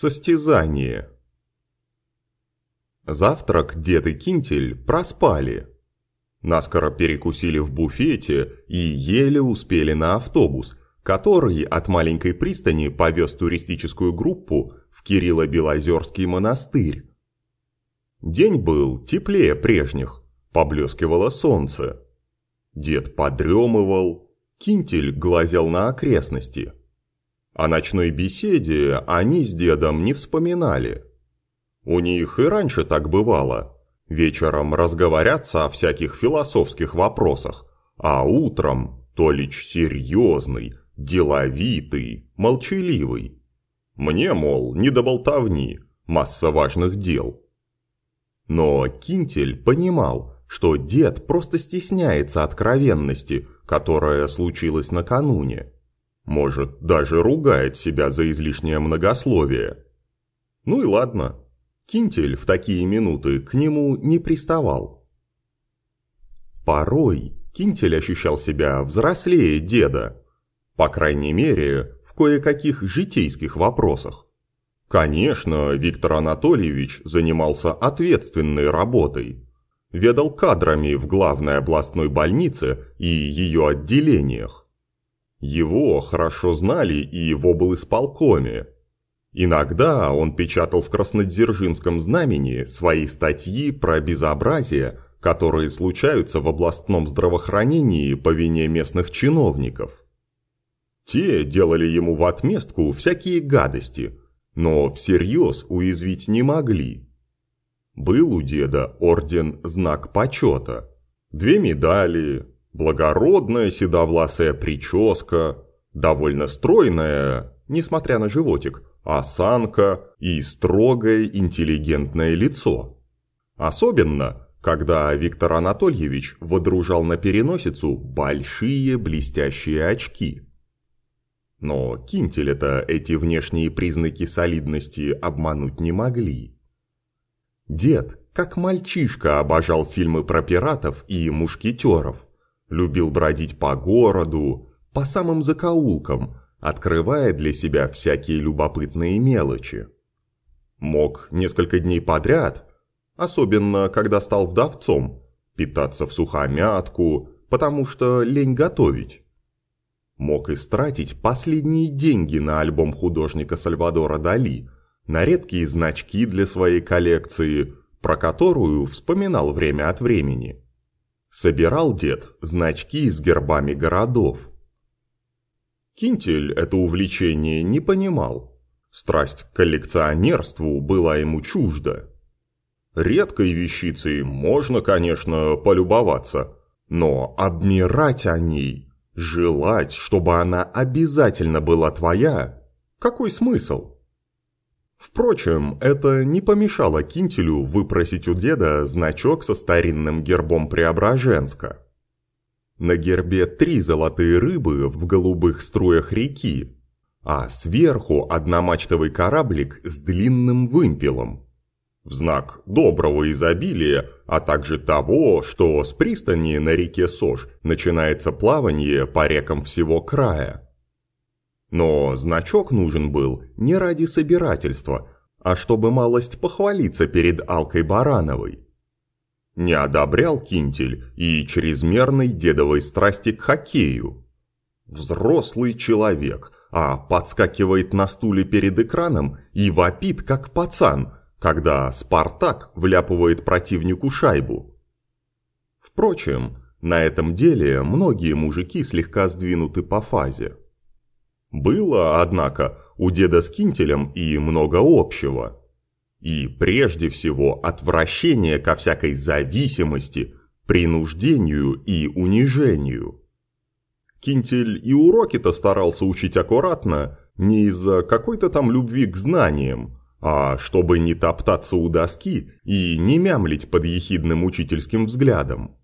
Состязание. Завтрак дед и Кинтель проспали. Наскоро перекусили в буфете и еле успели на автобус, который от маленькой пристани повез туристическую группу в Кирилло-Белозерский монастырь. День был теплее прежних, поблескивало солнце. Дед подремывал, Кинтель глазел на окрестности – о ночной беседе они с дедом не вспоминали. У них и раньше так бывало. Вечером разговорятся о всяких философских вопросах, а утром Толич серьезный, деловитый, молчаливый. Мне, мол, не до болтовни, масса важных дел. Но Кинтель понимал, что дед просто стесняется откровенности, которая случилась накануне. Может, даже ругает себя за излишнее многословие. Ну и ладно. Кинтель в такие минуты к нему не приставал. Порой Кинтель ощущал себя взрослее деда. По крайней мере, в кое-каких житейских вопросах. Конечно, Виктор Анатольевич занимался ответственной работой. Ведал кадрами в главной областной больнице и ее отделениях. Его хорошо знали и в облисполкоме. Иногда он печатал в Краснодзержинском знамени свои статьи про безобразие, которые случаются в областном здравоохранении по вине местных чиновников. Те делали ему в отместку всякие гадости, но всерьез уязвить не могли. Был у деда орден «Знак почета», две медали, Благородная седовласая прическа, довольно стройная, несмотря на животик, осанка и строгое интеллигентное лицо. Особенно, когда Виктор Анатольевич водружал на переносицу большие блестящие очки. Но Кинтеля-то эти внешние признаки солидности обмануть не могли. Дед, как мальчишка, обожал фильмы про пиратов и мушкетеров – Любил бродить по городу, по самым закоулкам, открывая для себя всякие любопытные мелочи. Мог несколько дней подряд, особенно когда стал вдовцом, питаться в сухомятку, потому что лень готовить. Мог истратить последние деньги на альбом художника Сальвадора Дали, на редкие значки для своей коллекции, про которую вспоминал время от времени. Собирал дед значки с гербами городов. Кинтель это увлечение не понимал. Страсть к коллекционерству была ему чужда. Редкой вещицей можно, конечно, полюбоваться, но обмирать о ней, желать, чтобы она обязательно была твоя, какой смысл? Впрочем, это не помешало Кинтелю выпросить у деда значок со старинным гербом Преображенска. На гербе три золотые рыбы в голубых струях реки, а сверху одномачтовый кораблик с длинным вымпелом. В знак доброго изобилия, а также того, что с пристани на реке Сож начинается плавание по рекам всего края. Но значок нужен был не ради собирательства, а чтобы малость похвалиться перед Алкой Барановой. Не одобрял Кинтель и чрезмерной дедовой страсти к хоккею. Взрослый человек, а подскакивает на стуле перед экраном и вопит, как пацан, когда «Спартак» вляпывает противнику шайбу. Впрочем, на этом деле многие мужики слегка сдвинуты по фазе. Было, однако, у деда с кинтелем и много общего. И прежде всего отвращение ко всякой зависимости, принуждению и унижению. Кинтель и уроки-то старался учить аккуратно, не из-за какой-то там любви к знаниям, а чтобы не топтаться у доски и не мямлить под ехидным учительским взглядом.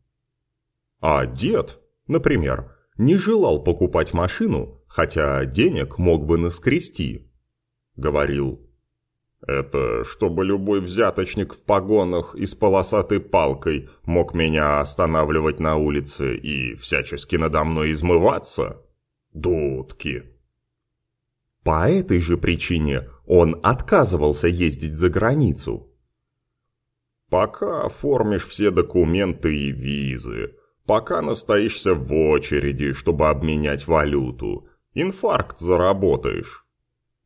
А дед, например, не желал покупать машину, хотя денег мог бы наскрести. Говорил, это чтобы любой взяточник в погонах и с полосатой палкой мог меня останавливать на улице и всячески надо мной измываться? Дудки. По этой же причине он отказывался ездить за границу. «Пока оформишь все документы и визы, пока настоишься в очереди, чтобы обменять валюту, инфаркт заработаешь».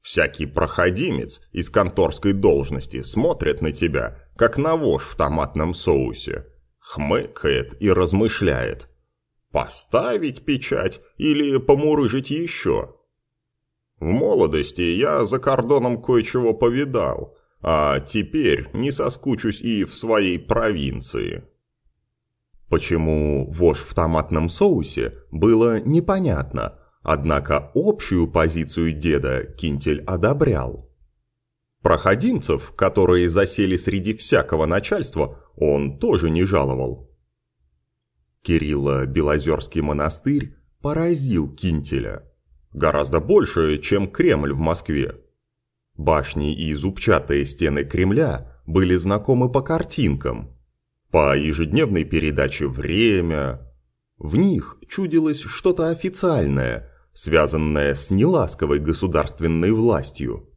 Всякий проходимец из конторской должности смотрит на тебя, как на вож в томатном соусе, хмыкает и размышляет. Поставить печать или помурыжить еще? В молодости я за кордоном кое-чего повидал, а теперь не соскучусь и в своей провинции. Почему вож в томатном соусе, было непонятно, однако общую позицию деда Кинтель одобрял. Проходимцев, которые засели среди всякого начальства, он тоже не жаловал. Кирилло-Белозерский монастырь поразил Кинтеля. Гораздо больше, чем Кремль в Москве. Башни и зубчатые стены Кремля были знакомы по картинкам. По ежедневной передаче «Время». В них чудилось что-то официальное, связанное с неласковой государственной властью.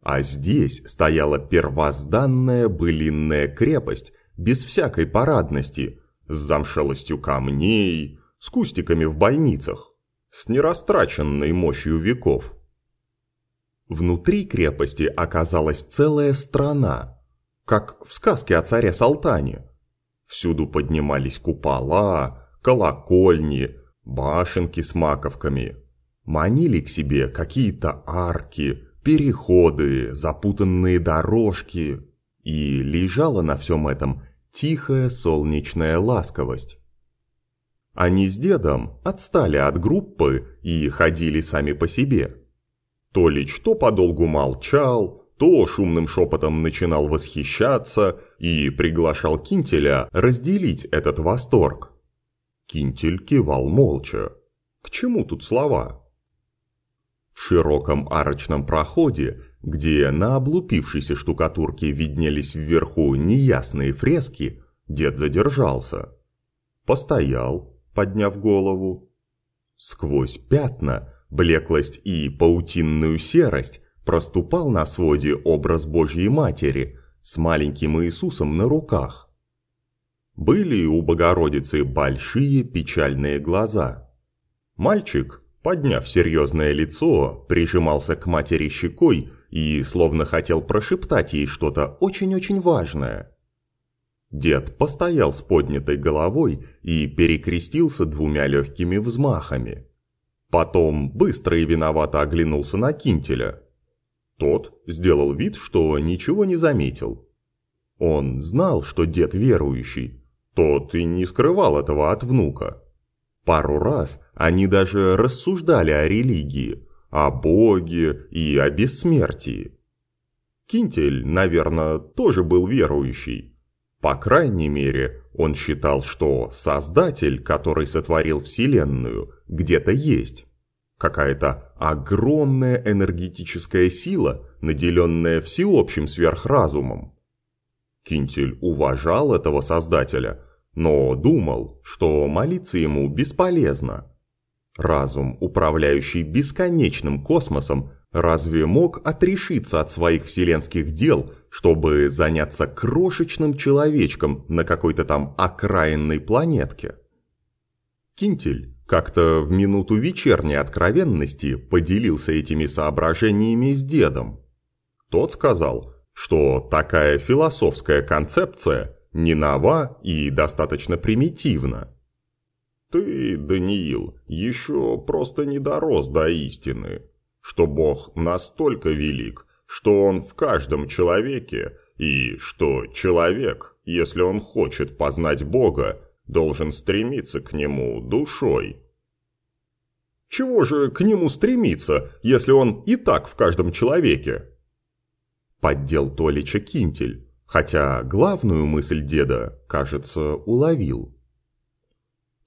А здесь стояла первозданная былинная крепость, без всякой парадности, с замшелостью камней, с кустиками в бойницах с нерастраченной мощью веков. Внутри крепости оказалась целая страна, как в сказке о царе Салтане. Всюду поднимались купола, колокольни, башенки с маковками. Манили к себе какие-то арки, переходы, запутанные дорожки. И лежала на всем этом тихая солнечная ласковость. Они с дедом отстали от группы и ходили сами по себе. Толич то подолгу молчал, то шумным шепотом начинал восхищаться и приглашал Кинтеля разделить этот восторг. Кинтель кивал молча. К чему тут слова? В широком арочном проходе, где на облупившейся штукатурке виднелись вверху неясные фрески, дед задержался. Постоял, подняв голову. Сквозь пятна, блеклость и паутинную серость проступал на своде образ Божьей Матери с маленьким Иисусом на руках. Были у Богородицы большие печальные глаза. Мальчик, подняв серьезное лицо, прижимался к матери щекой и словно хотел прошептать ей что-то очень-очень важное. Дед постоял с поднятой головой и перекрестился двумя легкими взмахами. Потом быстро и виновато оглянулся на Кинтеля. Тот сделал вид, что ничего не заметил. Он знал, что дед верующий. Тот и не скрывал этого от внука. Пару раз они даже рассуждали о религии, о Боге и о бессмертии. Кинтель, наверное, тоже был верующий, по крайней мере, он считал, что Создатель, который сотворил Вселенную, где-то есть. Какая-то огромная энергетическая сила, наделенная всеобщим сверхразумом. Кинтель уважал этого Создателя, но думал, что молиться ему бесполезно. Разум, управляющий бесконечным космосом, разве мог отрешиться от своих вселенских дел чтобы заняться крошечным человечком на какой-то там окраинной планетке. Кинтель как-то в минуту вечерней откровенности поделился этими соображениями с дедом. Тот сказал, что такая философская концепция не нова и достаточно примитивна. Ты, Даниил, еще просто не дорос до истины, что Бог настолько велик, что он в каждом человеке, и что человек, если он хочет познать Бога, должен стремиться к нему душой. Чего же к нему стремиться, если он и так в каждом человеке? Поддел Толича Кинтель, хотя главную мысль деда, кажется, уловил.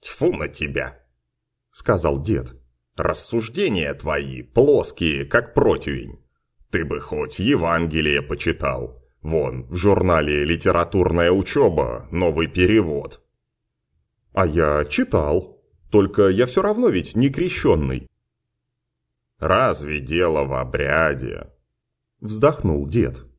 «Тьфу на тебя!» — сказал дед. «Рассуждения твои плоские, как противень. Ты бы хоть Евангелие почитал. Вон, в журнале «Литературная учеба» новый перевод. А я читал. Только я все равно ведь не крещенный. Разве дело в обряде?» Вздохнул дед.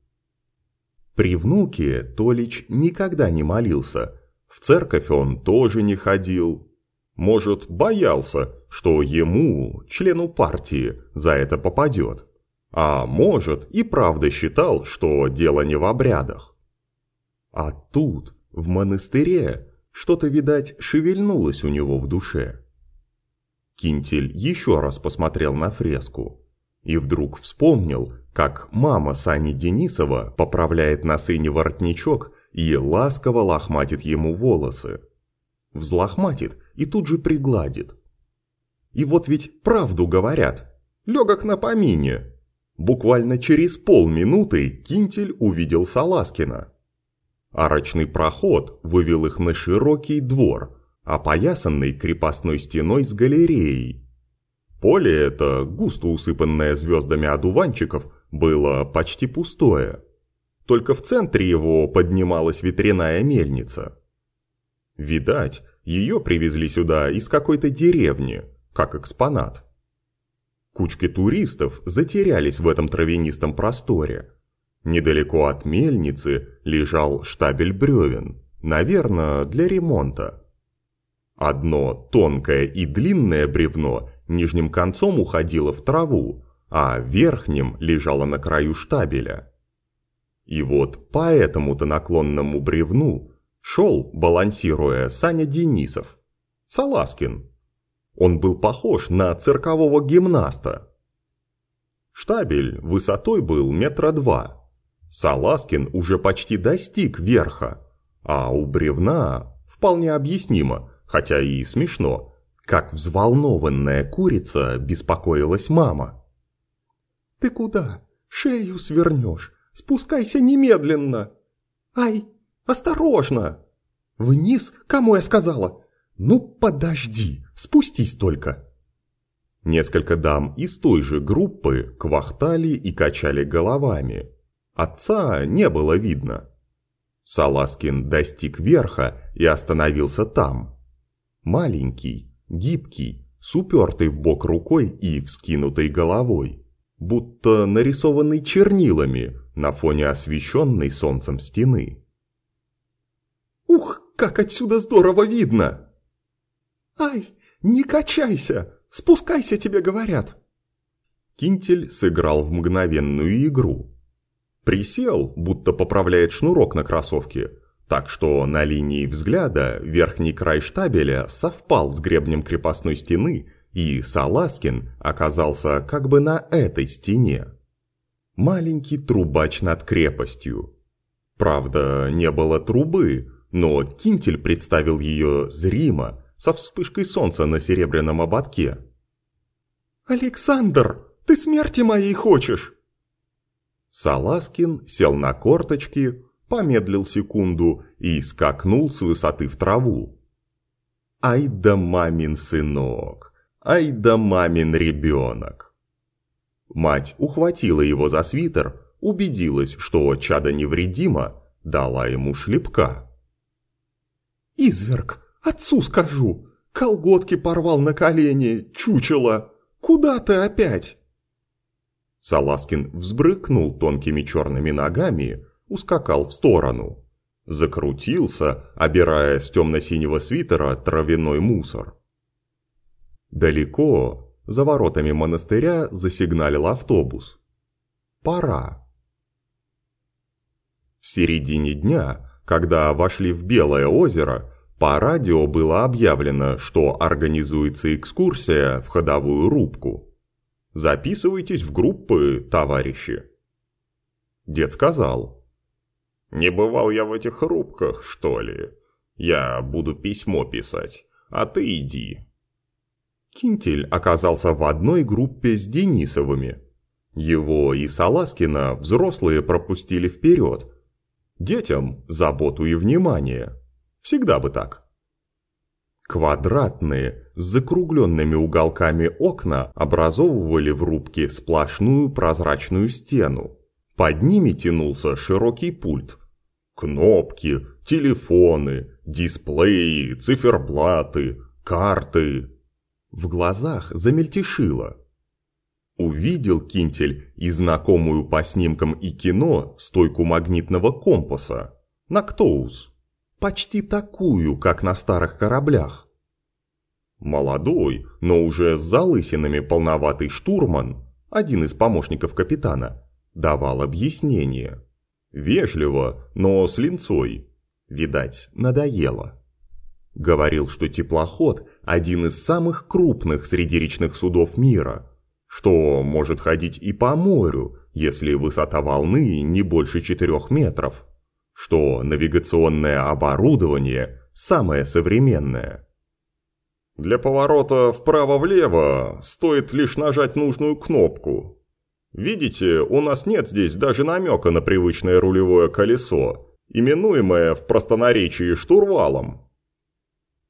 При внуке Толич никогда не молился. В церковь он тоже не ходил. Может, боялся, что ему, члену партии, за это попадет. А может, и правда считал, что дело не в обрядах. А тут, в монастыре, что-то, видать, шевельнулось у него в душе. Кинтель еще раз посмотрел на фреску и вдруг вспомнил, как мама Сани Денисова поправляет на сыне воротничок и ласково лохматит ему волосы. Взлохматит и тут же пригладит. И вот ведь правду говорят, легок на помине. Буквально через полминуты Кинтель увидел Саласкина. Арочный проход вывел их на широкий двор, опоясанный крепостной стеной с галереей. Поле это, густо усыпанное звездами одуванчиков, было почти пустое. Только в центре его поднималась ветряная мельница. Видать, ее привезли сюда из какой-то деревни, как экспонат. Кучки туристов затерялись в этом травянистом просторе. Недалеко от мельницы лежал штабель бревен, наверное, для ремонта. Одно тонкое и длинное бревно нижним концом уходило в траву, а верхним лежало на краю штабеля. И вот по этому-то наклонному бревну шел, балансируя, Саня Денисов. Саласкин. Он был похож на циркового гимнаста. Штабель высотой был метра два. Саласкин уже почти достиг верха, а у бревна вполне объяснимо – хотя и смешно, как взволнованная курица беспокоилась мама. «Ты куда? Шею свернешь! Спускайся немедленно!» «Ай, осторожно!» «Вниз? Кому я сказала?» «Ну, подожди, спустись только!» Несколько дам из той же группы квахтали и качали головами. Отца не было видно. Саласкин достиг верха и остановился там, Маленький, гибкий, с упертой в бок рукой и вскинутой головой, будто нарисованный чернилами на фоне освещенной солнцем стены. «Ух, как отсюда здорово видно!» «Ай, не качайся! Спускайся, тебе говорят!» Кинтель сыграл в мгновенную игру. Присел, будто поправляет шнурок на кроссовке, так что на линии взгляда верхний край штабеля совпал с гребнем крепостной стены, и Саласкин оказался как бы на этой стене. Маленький трубач над крепостью. Правда, не было трубы, но Кинтель представил ее зримо, со вспышкой солнца на серебряном ободке. «Александр, ты смерти моей хочешь?» Саласкин сел на корточки, помедлил секунду и скакнул с высоты в траву. Ай да мамин сынок, ай да мамин ребенок. Мать ухватила его за свитер, убедилась, что чадо невредимо, дала ему шлепка. «Изверг, отцу скажу, колготки порвал на колени, чучело, куда ты опять?» Саласкин взбрыкнул тонкими черными ногами, ускакал в сторону. Закрутился, обирая с темно-синего свитера травяной мусор. Далеко, за воротами монастыря, засигналил автобус. Пора. В середине дня, когда вошли в Белое озеро, по радио было объявлено, что организуется экскурсия в ходовую рубку. Записывайтесь в группы, товарищи. Дед сказал, не бывал я в этих рубках, что ли? Я буду письмо писать, а ты иди. Кинтель оказался в одной группе с Денисовыми. Его и Саласкина взрослые пропустили вперед. Детям заботу и внимание. Всегда бы так. Квадратные, с закругленными уголками окна образовывали в рубке сплошную прозрачную стену. Под ними тянулся широкий пульт, Кнопки, телефоны, дисплеи, циферблаты, карты. В глазах замельтешило. Увидел Кинтель и знакомую по снимкам и кино стойку магнитного компаса. Нактоус. Почти такую, как на старых кораблях. Молодой, но уже с залысинами полноватый штурман, один из помощников капитана, давал объяснение. Вежливо, но с линцой. Видать, надоело. Говорил, что теплоход – один из самых крупных среди речных судов мира, что может ходить и по морю, если высота волны не больше 4 метров, что навигационное оборудование самое современное. Для поворота вправо-влево стоит лишь нажать нужную кнопку. Видите, у нас нет здесь даже намека на привычное рулевое колесо, именуемое в простонаречии штурвалом.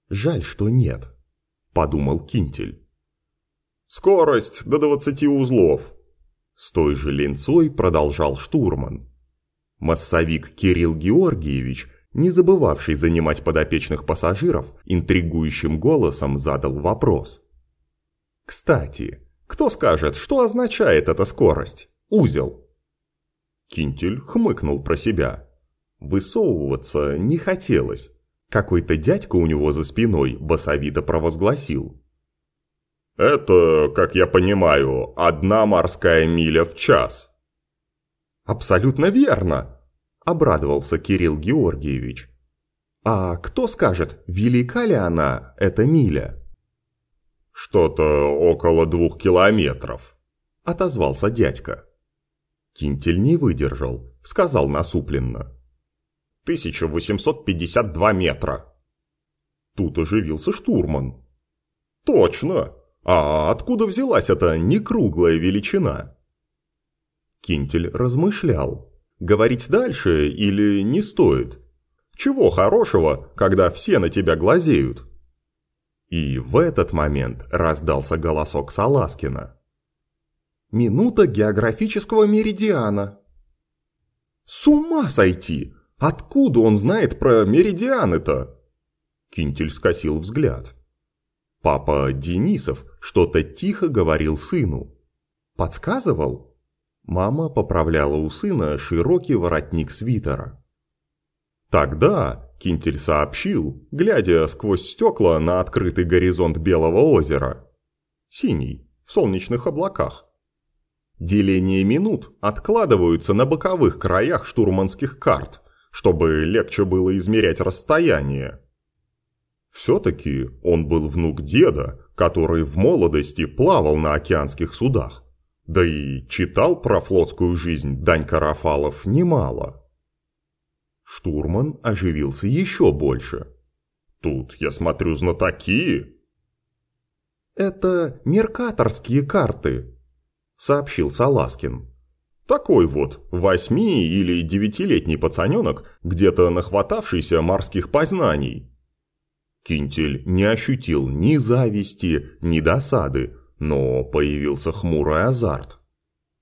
«Жаль, что нет», — подумал Кинтель. «Скорость до двадцати узлов», — с той же ленцой продолжал штурман. Массовик Кирилл Георгиевич, не забывавший занимать подопечных пассажиров, интригующим голосом задал вопрос. «Кстати, кто скажет, что означает эта скорость? Узел?» Кинтель хмыкнул про себя. Высовываться не хотелось. Какой-то дядька у него за спиной басовито провозгласил. «Это, как я понимаю, одна морская миля в час». «Абсолютно верно!» – обрадовался Кирилл Георгиевич. «А кто скажет, велика ли она, эта миля?» «Что-то около двух километров», – отозвался дядька. Кинтель не выдержал, сказал насупленно. 1852 метра. Тут оживился штурман. Точно! А откуда взялась эта некруглая величина? Кинтель размышлял, говорить дальше или не стоит. Чего хорошего, когда все на тебя глазеют? И в этот момент раздался голосок Саласкина. «Минута географического меридиана». «С ума сойти! Откуда он знает про меридианы-то?» Кинтель скосил взгляд. Папа Денисов что-то тихо говорил сыну. «Подсказывал?» Мама поправляла у сына широкий воротник свитера. Тогда Кинтель сообщил, глядя сквозь стекла на открытый горизонт Белого озера. Синий, в солнечных облаках. Деление минут откладываются на боковых краях штурманских карт – чтобы легче было измерять расстояние. Все-таки он был внук деда, который в молодости плавал на океанских судах. Да и читал про флотскую жизнь Данька Рафалов немало. Штурман оживился еще больше. «Тут, я смотрю, знатоки!» «Это меркаторские карты», — сообщил Саласкин. Такой вот, восьми- или девятилетний пацаненок, где-то нахватавшийся морских познаний. Кинтель не ощутил ни зависти, ни досады, но появился хмурый азарт.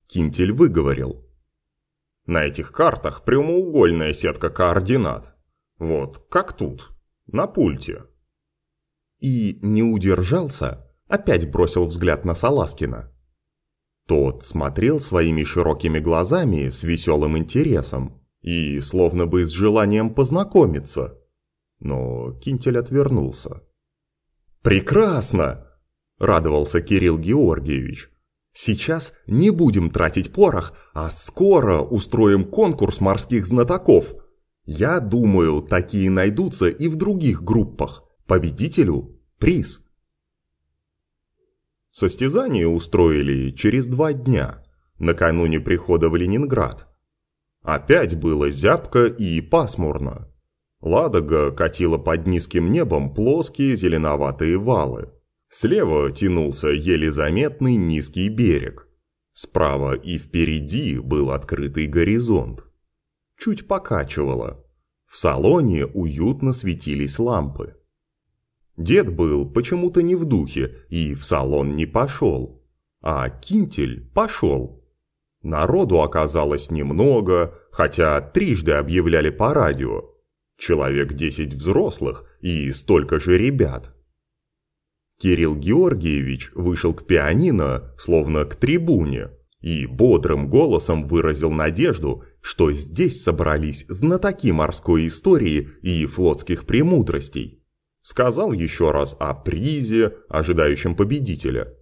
Кинтель выговорил. На этих картах прямоугольная сетка координат. Вот, как тут, на пульте. И не удержался, опять бросил взгляд на Саласкина. Тот смотрел своими широкими глазами с веселым интересом и словно бы с желанием познакомиться. Но Кинтель отвернулся. «Прекрасно!» – радовался Кирилл Георгиевич. «Сейчас не будем тратить порох, а скоро устроим конкурс морских знатоков. Я думаю, такие найдутся и в других группах. Победителю – приз». Состязание устроили через два дня, накануне прихода в Ленинград. Опять было зябко и пасмурно. Ладога катила под низким небом плоские зеленоватые валы. Слева тянулся еле заметный низкий берег. Справа и впереди был открытый горизонт. Чуть покачивало. В салоне уютно светились лампы. Дед был почему-то не в духе и в салон не пошел. А Кинтель пошел. Народу оказалось немного, хотя трижды объявляли по радио. Человек десять взрослых и столько же ребят. Кирилл Георгиевич вышел к пианино, словно к трибуне, и бодрым голосом выразил надежду, что здесь собрались знатоки морской истории и флотских премудростей. Сказал еще раз о призе, ожидающем победителя.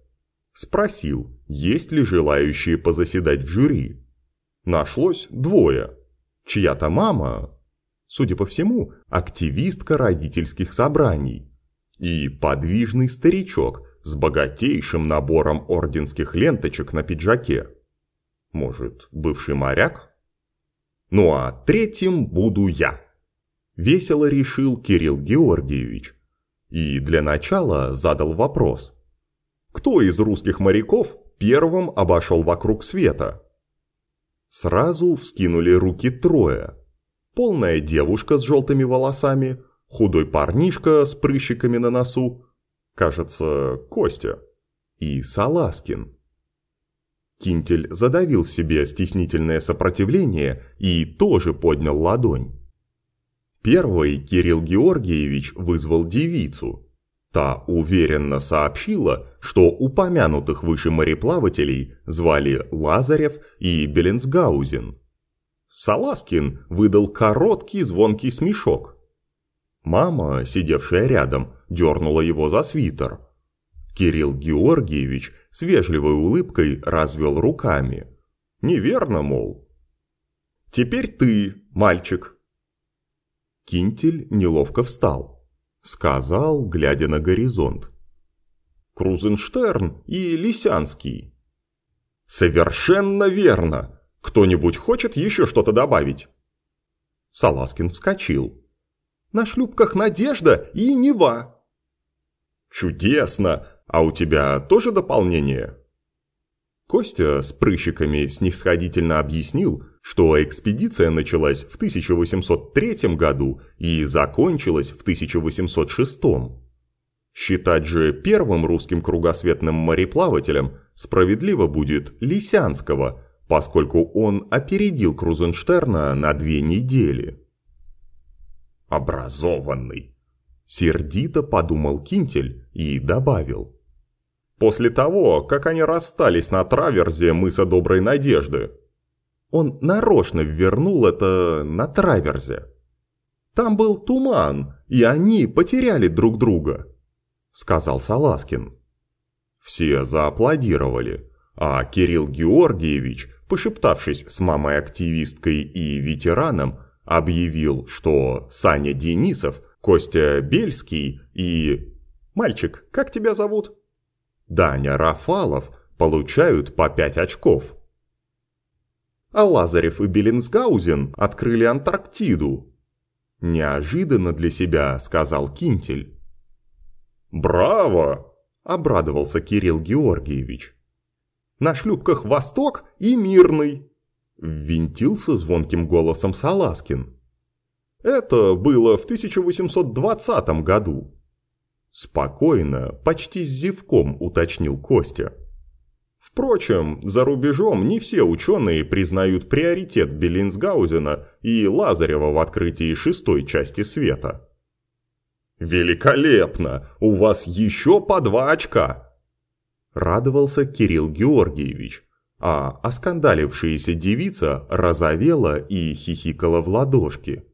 Спросил, есть ли желающие позаседать в жюри. Нашлось двое. Чья-то мама, судя по всему, активистка родительских собраний, и подвижный старичок с богатейшим набором орденских ленточек на пиджаке. Может, бывший моряк? Ну а третьим буду я. Весело решил Кирилл Георгиевич. И для начала задал вопрос. Кто из русских моряков первым обошел вокруг света? Сразу вскинули руки трое. Полная девушка с желтыми волосами, худой парнишка с прыщиками на носу, кажется, Костя, и Саласкин. Кинтель задавил в себе стеснительное сопротивление и тоже поднял ладонь. Первый Кирилл Георгиевич вызвал девицу. Та уверенно сообщила, что упомянутых выше мореплавателей звали Лазарев и Беленсгаузен. Саласкин выдал короткий звонкий смешок. Мама, сидевшая рядом, дернула его за свитер. Кирилл Георгиевич с вежливой улыбкой развел руками. Неверно, мол. «Теперь ты, мальчик». Кинтель неловко встал. Сказал, глядя на горизонт. «Крузенштерн и Лисянский». «Совершенно верно! Кто-нибудь хочет еще что-то добавить?» Саласкин вскочил. На шлюпках «Надежда» и «Нева». «Чудесно! А у тебя тоже дополнение?» Костя с прыщиками снисходительно объяснил, что экспедиция началась в 1803 году и закончилась в 1806. Считать же первым русским кругосветным мореплавателем справедливо будет Лисянского, поскольку он опередил Крузенштерна на две недели образованный. Сердито подумал Кинтель и добавил. После того, как они расстались на траверзе мыса Доброй Надежды. Он нарочно вернул это на траверзе. Там был туман, и они потеряли друг друга, сказал Саласкин. Все зааплодировали, а Кирилл Георгиевич, пошептавшись с мамой-активисткой и ветераном, объявил, что Саня Денисов, Костя Бельский и... «Мальчик, как тебя зовут?» Даня Рафалов получают по пять очков. А Лазарев и Беллинсгаузен открыли Антарктиду. Неожиданно для себя, сказал Кинтель. «Браво!» – обрадовался Кирилл Георгиевич. «На шлюпках «Восток» и «Мирный», Ввинтился звонким голосом Саласкин. Это было в 1820 году. Спокойно, почти с зевком уточнил Костя. Впрочем, за рубежом не все ученые признают приоритет Беллинсгаузена и Лазарева в открытии шестой части света. «Великолепно! У вас еще по два очка!» Радовался Кирилл Георгиевич, а оскандалившаяся девица розовела и хихикала в ладошки.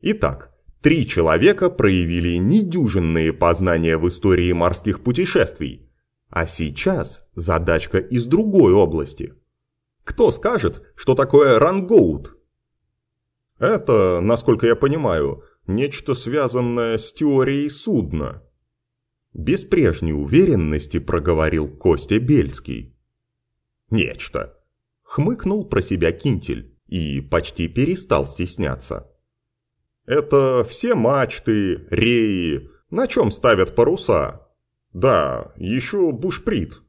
Итак, три человека проявили недюжинные познания в истории морских путешествий, а сейчас задачка из другой области. Кто скажет, что такое рангоут? Это, насколько я понимаю, нечто связанное с теорией судна. Без прежней уверенности проговорил Костя Бельский. Нечто. Хмыкнул про себя Кинтель и почти перестал стесняться. Это все мачты, реи, на чем ставят паруса. Да, еще бушприт.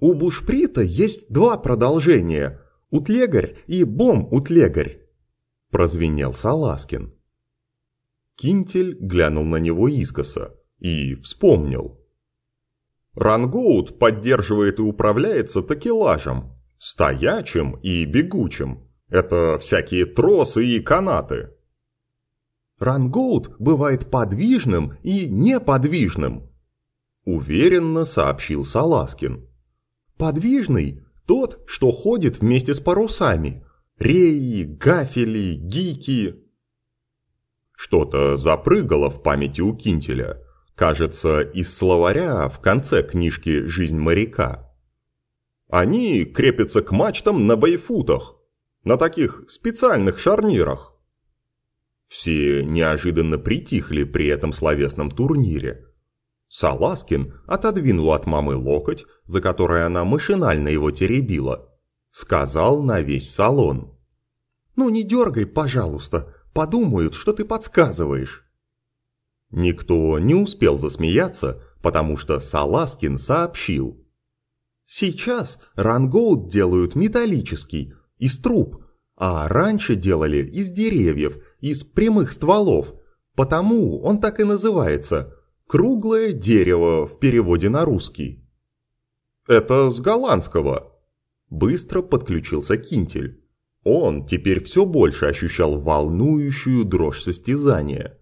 У бушприта есть два продолжения – утлегарь и бом-утлегарь, прозвенел Саласкин. Кинтель глянул на него искоса и вспомнил – Рангоут поддерживает и управляется такелажем, стоячим и бегучим. Это всякие тросы и канаты. Рангоут бывает подвижным и неподвижным, Уверенно сообщил Саласкин. Подвижный – тот, что ходит вместе с парусами. Реи, гафели, гики. Что-то запрыгало в памяти у Кинтеля. Кажется, из словаря в конце книжки «Жизнь моряка». Они крепятся к мачтам на бойфутах, на таких специальных шарнирах. Все неожиданно притихли при этом словесном турнире. Саласкин отодвинул от мамы локоть, за который она машинально его теребила. Сказал на весь салон. «Ну не дергай, пожалуйста, подумают, что ты подсказываешь». Никто не успел засмеяться, потому что Саласкин сообщил. Сейчас рангоут делают металлический, из труб, а раньше делали из деревьев, из прямых стволов, потому он так и называется «круглое дерево» в переводе на русский. Это с голландского. Быстро подключился Кинтель. Он теперь все больше ощущал волнующую дрожь состязания.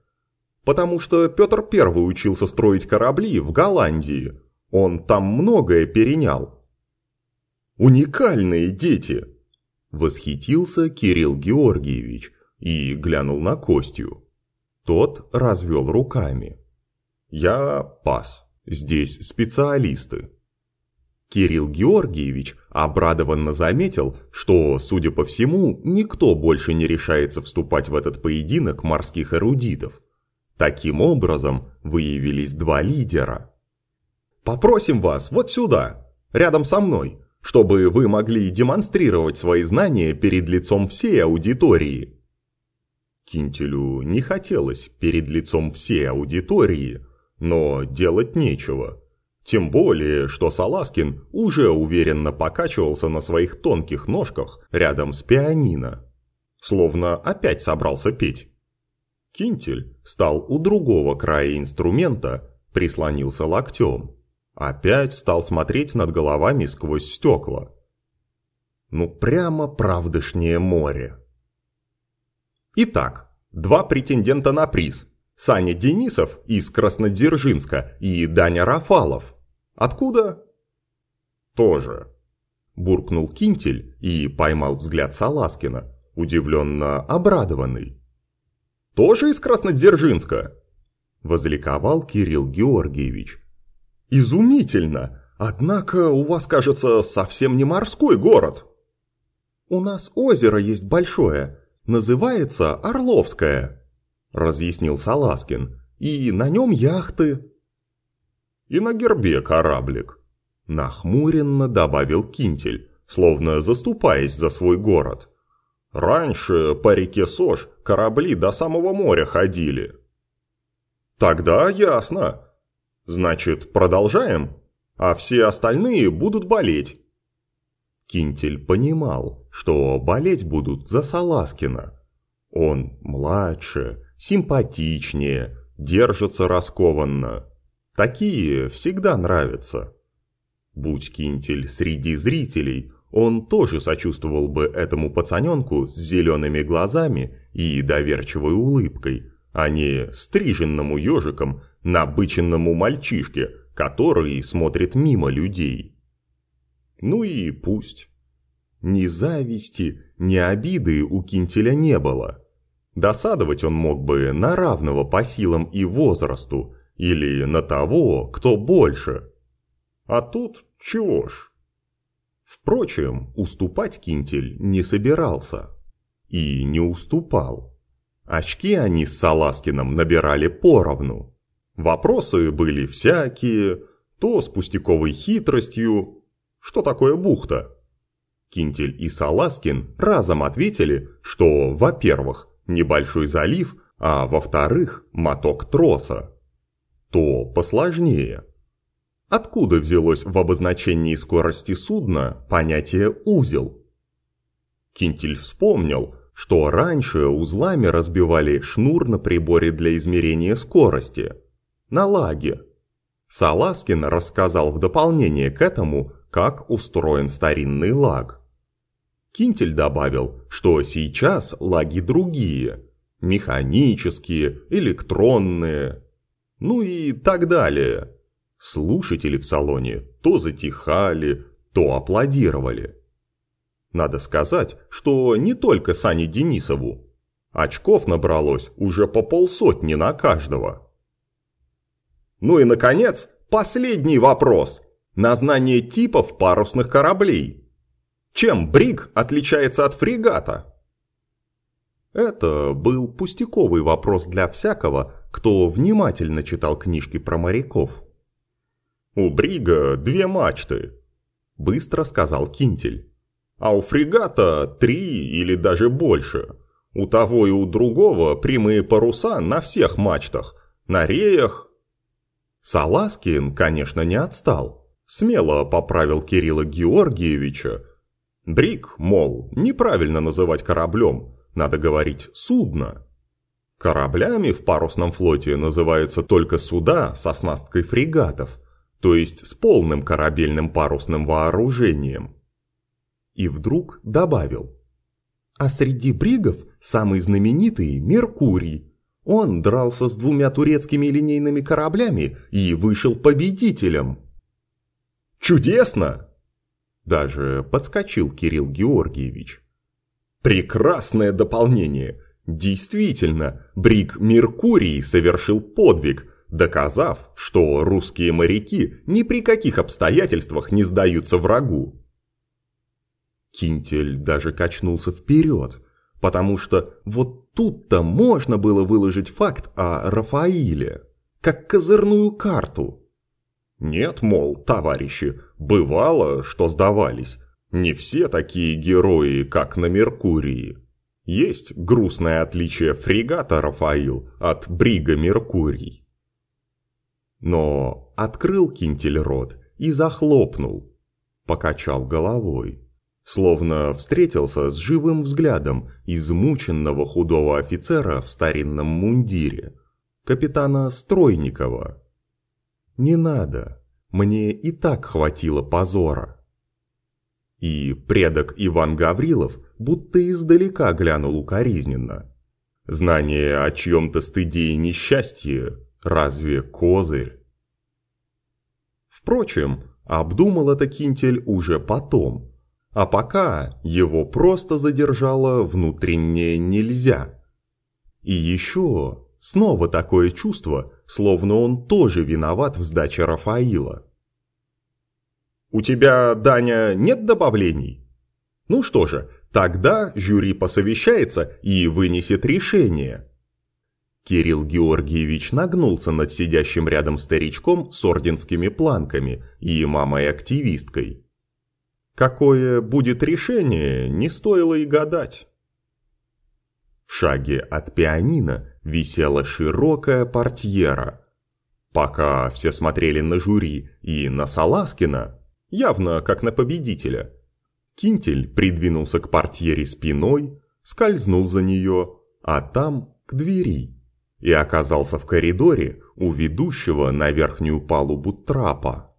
Потому что Петр Первый учился строить корабли в Голландии. Он там многое перенял. «Уникальные дети!» Восхитился Кирилл Георгиевич и глянул на Костю. Тот развел руками. «Я пас. Здесь специалисты». Кирилл Георгиевич обрадованно заметил, что, судя по всему, никто больше не решается вступать в этот поединок морских эрудитов. Таким образом, выявились два лидера. «Попросим вас вот сюда, рядом со мной», чтобы вы могли демонстрировать свои знания перед лицом всей аудитории. Кинтелю не хотелось перед лицом всей аудитории, но делать нечего. Тем более, что Саласкин уже уверенно покачивался на своих тонких ножках рядом с пианино. Словно опять собрался петь. Кинтель стал у другого края инструмента, прислонился локтем. Опять стал смотреть над головами сквозь стекла. Ну прямо правдышнее море. Итак, два претендента на приз. Саня Денисов из Краснодержинска и Даня Рафалов. Откуда? Тоже. Буркнул Кинтель и поймал взгляд Саласкина, удивленно обрадованный. Тоже из Краснодержинска? Возликовал Кирилл Георгиевич. Изумительно! Однако у вас, кажется, совсем не морской город. У нас озеро есть большое, называется Орловское, разъяснил Саласкин, и на нем яхты. И на гербе кораблик, нахмуренно добавил Кинтель, словно заступаясь за свой город. Раньше по реке Сож корабли до самого моря ходили. Тогда ясно, Значит, продолжаем? А все остальные будут болеть. Кинтель понимал, что болеть будут за Саласкина. Он младше, симпатичнее, держится раскованно. Такие всегда нравятся. Будь Кинтель среди зрителей, он тоже сочувствовал бы этому пацаненку с зелеными глазами и доверчивой улыбкой, а не стриженному ежиком набыченному мальчишке, который смотрит мимо людей. Ну и пусть. Ни зависти, ни обиды у Кинтеля не было. Досадовать он мог бы на равного по силам и возрасту, или на того, кто больше. А тут чего ж? Впрочем, уступать Кинтель не собирался. И не уступал. Очки они с Саласкиным набирали поровну. Вопросы были всякие, то с пустяковой хитростью. Что такое бухта? Кинтель и Саласкин разом ответили, что, во-первых, небольшой залив, а во-вторых, моток троса. То посложнее. Откуда взялось в обозначении скорости судна понятие «узел»? Кинтель вспомнил, что раньше узлами разбивали шнур на приборе для измерения скорости – на лаге. Саласкин рассказал в дополнение к этому, как устроен старинный лаг. Кинтель добавил, что сейчас лаги другие, механические, электронные, ну и так далее. Слушатели в салоне то затихали, то аплодировали. Надо сказать, что не только Сане Денисову. Очков набралось уже по полсотни на каждого. Ну и, наконец, последний вопрос. На знание типов парусных кораблей. Чем бриг отличается от фрегата? Это был пустяковый вопрос для всякого, кто внимательно читал книжки про моряков. «У брига две мачты», – быстро сказал Кинтель. «А у фрегата три или даже больше. У того и у другого прямые паруса на всех мачтах, на реях». Саласкин, конечно, не отстал. Смело поправил Кирилла Георгиевича. Бриг, мол, неправильно называть кораблем, надо говорить «судно». Кораблями в парусном флоте называются только суда со снасткой фрегатов – то есть с полным корабельным парусным вооружением. И вдруг добавил. А среди бригов самый знаменитый Меркурий. Он дрался с двумя турецкими линейными кораблями и вышел победителем. Чудесно! Даже подскочил Кирилл Георгиевич. Прекрасное дополнение. Действительно, бриг Меркурий совершил подвиг, доказав, что русские моряки ни при каких обстоятельствах не сдаются врагу. Кинтель даже качнулся вперед, потому что вот тут-то можно было выложить факт о Рафаиле, как козырную карту. Нет, мол, товарищи, бывало, что сдавались. Не все такие герои, как на Меркурии. Есть грустное отличие фрегата Рафаил от брига Меркурий. Но открыл кинтель рот и захлопнул. Покачал головой. Словно встретился с живым взглядом измученного худого офицера в старинном мундире. Капитана Стройникова. «Не надо, мне и так хватило позора». И предок Иван Гаврилов будто издалека глянул укоризненно. Знание о чьем-то стыде и несчастье Разве козырь? Впрочем, обдумал это Кинтель уже потом. А пока его просто задержало внутреннее «нельзя». И еще снова такое чувство, словно он тоже виноват в сдаче Рафаила. «У тебя, Даня, нет добавлений?» «Ну что же, тогда жюри посовещается и вынесет решение». Кирилл Георгиевич нагнулся над сидящим рядом старичком с орденскими планками и мамой-активисткой. Какое будет решение, не стоило и гадать. В шаге от пианино висела широкая портьера. Пока все смотрели на жюри и на Саласкина, явно как на победителя, Кинтель придвинулся к портьере спиной, скользнул за нее, а там к двери и оказался в коридоре у ведущего на верхнюю палубу трапа.